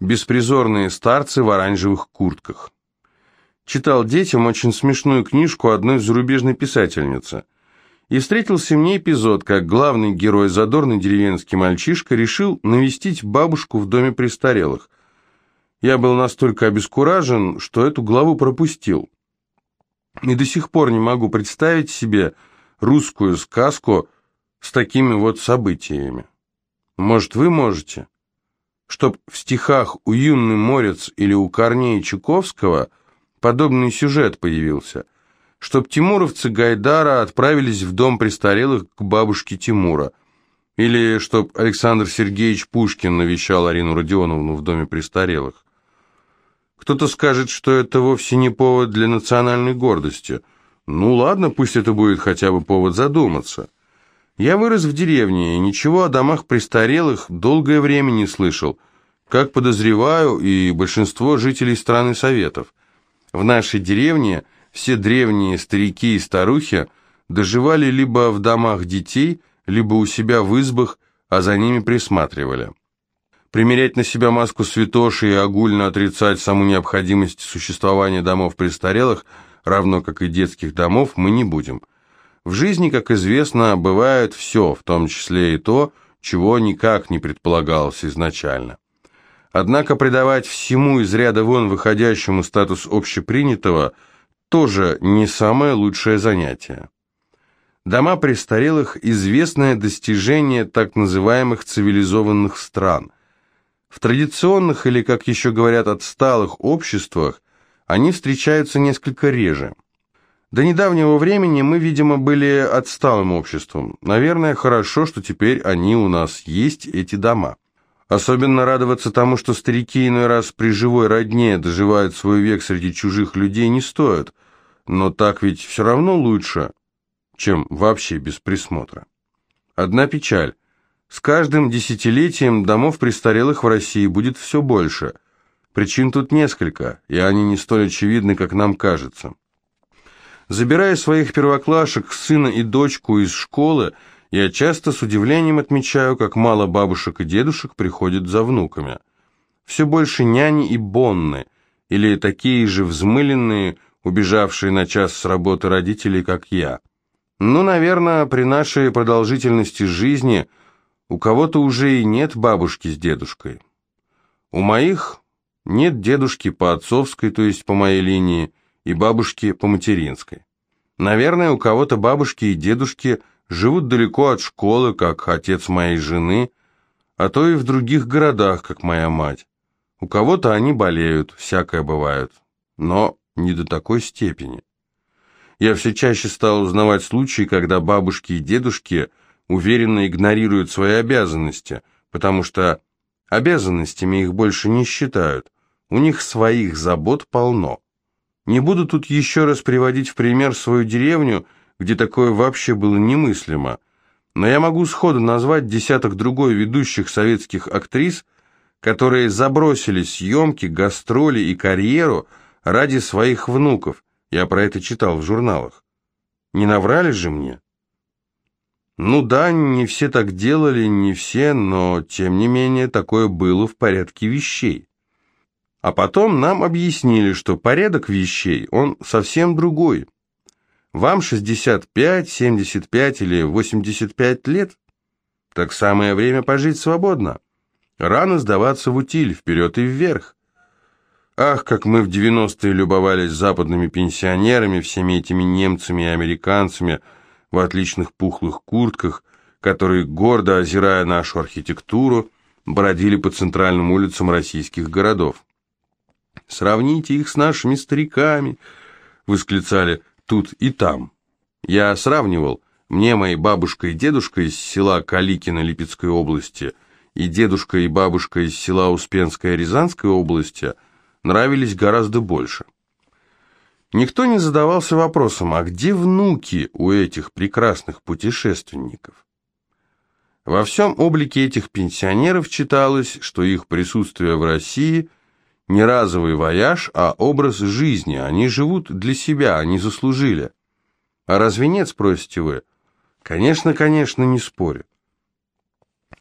беспризорные старцы в оранжевых куртках. Читал детям очень смешную книжку одной зарубежной писательницы. И встретился мне эпизод, как главный герой, задорный деревенский мальчишка, решил навестить бабушку в доме престарелых. Я был настолько обескуражен, что эту главу пропустил. И до сих пор не могу представить себе русскую сказку с такими вот событиями. Может, вы можете? Чтоб в стихах у Юный Морец или у Корнея Чуковского подобный сюжет появился. Чтоб тимуровцы Гайдара отправились в дом престарелых к бабушке Тимура. Или чтоб Александр Сергеевич Пушкин навещал Арину Родионовну в доме престарелых. Кто-то скажет, что это вовсе не повод для национальной гордости. Ну ладно, пусть это будет хотя бы повод задуматься. Я вырос в деревне и ничего о домах престарелых долгое время не слышал, как подозреваю и большинство жителей страны Советов. В нашей деревне все древние старики и старухи доживали либо в домах детей, либо у себя в избах, а за ними присматривали. Примерять на себя маску святоши и огульно отрицать саму необходимость существования домов престарелых, равно как и детских домов, мы не будем – в жизни, как известно, бывает все, в том числе и то, чего никак не предполагалось изначально. Однако придавать всему из ряда вон выходящему статус общепринятого тоже не самое лучшее занятие. Дома престарелых – известное достижение так называемых цивилизованных стран. В традиционных или, как еще говорят, отсталых обществах они встречаются несколько реже – до недавнего времени мы, видимо, были отсталым обществом. Наверное, хорошо, что теперь они у нас есть, эти дома. Особенно радоваться тому, что старики иной раз при живой родне доживают свой век среди чужих людей, не стоит. Но так ведь все равно лучше, чем вообще без присмотра. Одна печаль. С каждым десятилетием домов престарелых в России будет все больше. Причин тут несколько, и они не столь очевидны, как нам кажется. Забирая своих первоклашек, сына и дочку из школы, я часто с удивлением отмечаю, как мало бабушек и дедушек приходят за внуками. Все больше няни и бонны, или такие же взмыленные, убежавшие на час с работы родителей, как я. Ну, наверное, при нашей продолжительности жизни у кого-то уже и нет бабушки с дедушкой. У моих нет дедушки по отцовской, то есть по моей линии, и бабушки по материнской. Наверное, у кого-то бабушки и дедушки живут далеко от школы, как отец моей жены, а то и в других городах, как моя мать. У кого-то они болеют, всякое бывает, но не до такой степени. Я все чаще стал узнавать случаи, когда бабушки и дедушки уверенно игнорируют свои обязанности, потому что обязанностями их больше не считают, у них своих забот полно. Не буду тут еще раз приводить в пример свою деревню, где такое вообще было немыслимо, но я могу сходу назвать десяток другой ведущих советских актрис, которые забросили съемки, гастроли и карьеру ради своих внуков. Я про это читал в журналах. Не наврали же мне? Ну да, не все так делали, не все, но тем не менее такое было в порядке вещей. А потом нам объяснили, что порядок вещей, он совсем другой. Вам 65, 75 или 85 лет? Так самое время пожить свободно. Рано сдаваться в утиль, вперед и вверх. Ах, как мы в 90-е любовались западными пенсионерами, всеми этими немцами и американцами в отличных пухлых куртках, которые, гордо озирая нашу архитектуру, бродили по центральным улицам российских городов. Сравните их с нашими стариками!» — восклицали тут и там. Я сравнивал. Мне мои бабушка и дедушка из села Каликино Липецкой области и дедушка и бабушка из села Успенская Рязанской области нравились гораздо больше. Никто не задавался вопросом, а где внуки у этих прекрасных путешественников? Во всем облике этих пенсионеров читалось, что их присутствие в России – не разовый вояж, а образ жизни. Они живут для себя, они заслужили. А разве нет, спросите вы? Конечно, конечно, не спорю.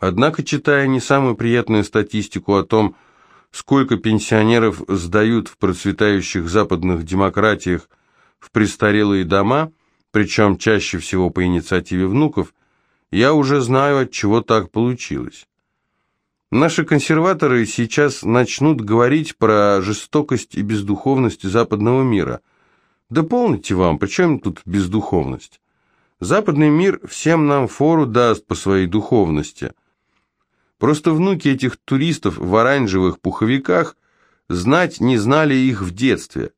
Однако, читая не самую приятную статистику о том, сколько пенсионеров сдают в процветающих западных демократиях в престарелые дома, причем чаще всего по инициативе внуков, я уже знаю, от чего так получилось. Наши консерваторы сейчас начнут говорить про жестокость и бездуховность западного мира. Да полните вам, причем тут бездуховность? Западный мир всем нам фору даст по своей духовности. Просто внуки этих туристов в оранжевых пуховиках знать не знали их в детстве.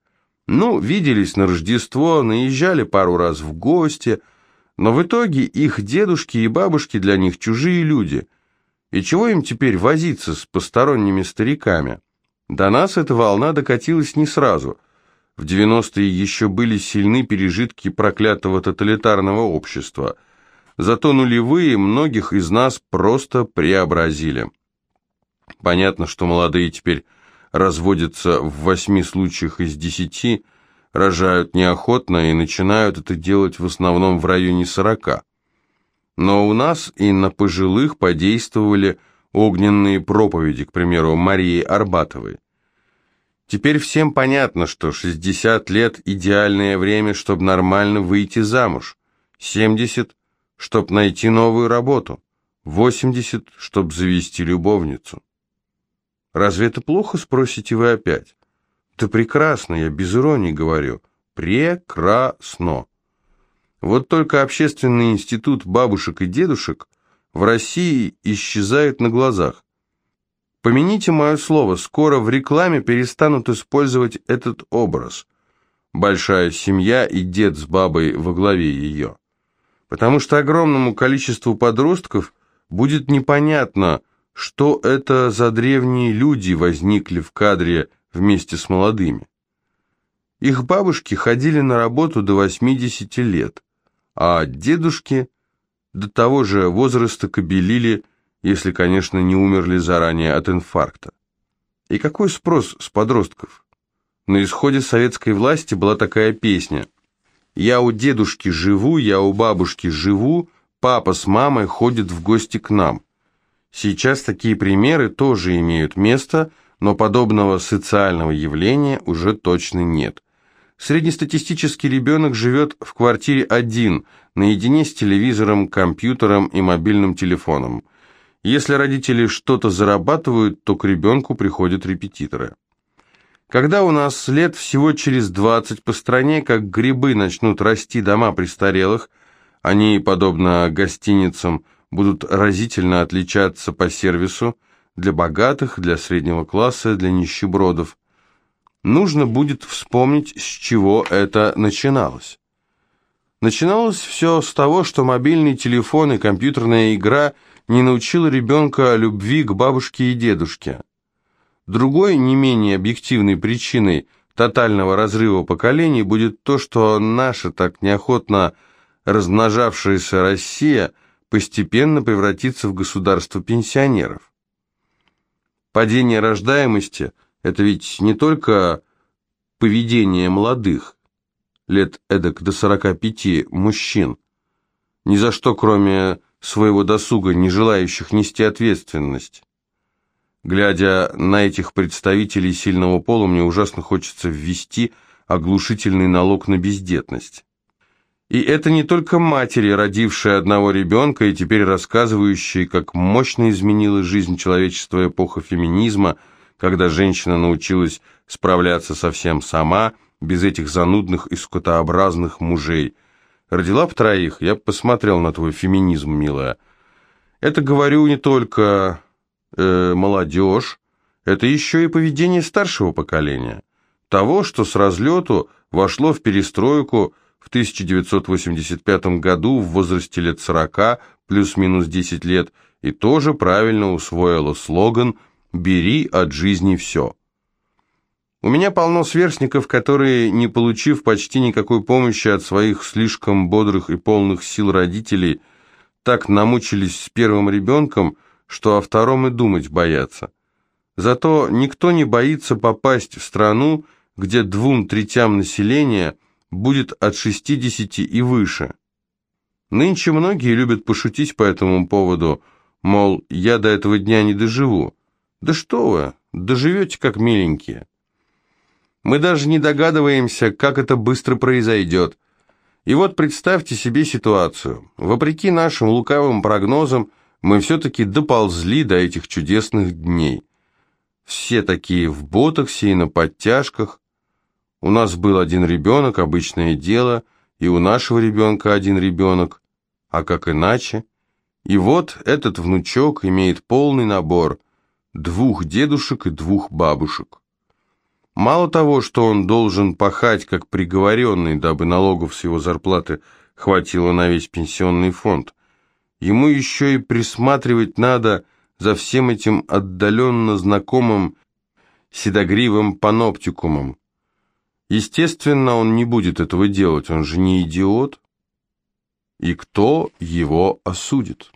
Ну, виделись на Рождество, наезжали пару раз в гости, но в итоге их дедушки и бабушки для них чужие люди. И чего им теперь возиться с посторонними стариками? До нас эта волна докатилась не сразу – в 90-е еще были сильны пережитки проклятого тоталитарного общества. Зато нулевые многих из нас просто преобразили. Понятно, что молодые теперь разводятся в восьми случаях из десяти, рожают неохотно и начинают это делать в основном в районе сорока. Но у нас и на пожилых подействовали огненные проповеди, к примеру, Марии Арбатовой. Теперь всем понятно, что 60 лет – идеальное время, чтобы нормально выйти замуж, 70 – чтобы найти новую работу, 80 – чтобы завести любовницу. Разве это плохо, спросите вы опять? Да прекрасно, я без иронии говорю. Прекрасно. Вот только общественный институт бабушек и дедушек в России исчезает на глазах. Помяните мое слово, скоро в рекламе перестанут использовать этот образ. Большая семья и дед с бабой во главе ее. Потому что огромному количеству подростков будет непонятно, что это за древние люди возникли в кадре вместе с молодыми. Их бабушки ходили на работу до 80 лет, а дедушки до того же возраста кобелили если, конечно, не умерли заранее от инфаркта. И какой спрос с подростков? На исходе советской власти была такая песня «Я у дедушки живу, я у бабушки живу, папа с мамой ходят в гости к нам». Сейчас такие примеры тоже имеют место, но подобного социального явления уже точно нет. Среднестатистический ребенок живет в квартире один, наедине с телевизором, компьютером и мобильным телефоном – если родители что-то зарабатывают, то к ребенку приходят репетиторы. Когда у нас лет всего через 20 по стране, как грибы начнут расти дома престарелых, они, подобно гостиницам, будут разительно отличаться по сервису для богатых, для среднего класса, для нищебродов. Нужно будет вспомнить, с чего это начиналось. Начиналось все с того, что мобильный телефон и компьютерная игра – не научил ребенка любви к бабушке и дедушке. Другой, не менее объективной причиной тотального разрыва поколений будет то, что наша так неохотно размножавшаяся Россия постепенно превратится в государство пенсионеров. Падение рождаемости – это ведь не только поведение молодых, лет эдак до 45 мужчин, ни за что кроме своего досуга, не желающих нести ответственность. Глядя на этих представителей сильного пола, мне ужасно хочется ввести оглушительный налог на бездетность. И это не только матери, родившие одного ребенка и теперь рассказывающие, как мощно изменила жизнь человечества эпоха феминизма, когда женщина научилась справляться совсем сама, без этих занудных и скотообразных мужей – Родила б троих, я бы посмотрел на твой феминизм, милая. Это говорю не только э, молодежь, это еще и поведение старшего поколения. Того, что с разлету вошло в перестройку в 1985 году в возрасте лет 40, плюс-минус 10 лет, и тоже правильно усвоило слоган «Бери от жизни все». У меня полно сверстников, которые, не получив почти никакой помощи от своих слишком бодрых и полных сил родителей, так намучились с первым ребенком, что о втором и думать боятся. Зато никто не боится попасть в страну, где двум третям населения будет от 60 и выше. Нынче многие любят пошутить по этому поводу, мол, я до этого дня не доживу. Да что вы, Доживете как миленькие. Мы даже не догадываемся, как это быстро произойдет. И вот представьте себе ситуацию. Вопреки нашим лукавым прогнозам, мы все-таки доползли до этих чудесных дней. Все такие в ботоксе и на подтяжках. У нас был один ребенок, обычное дело, и у нашего ребенка один ребенок. А как иначе? И вот этот внучок имеет полный набор двух дедушек и двух бабушек. Мало того, что он должен пахать как приговоренный, дабы налогов с его зарплаты хватило на весь пенсионный фонд, ему еще и присматривать надо за всем этим отдаленно знакомым седогривым паноптикумом. Естественно, он не будет этого делать, он же не идиот. И кто его осудит?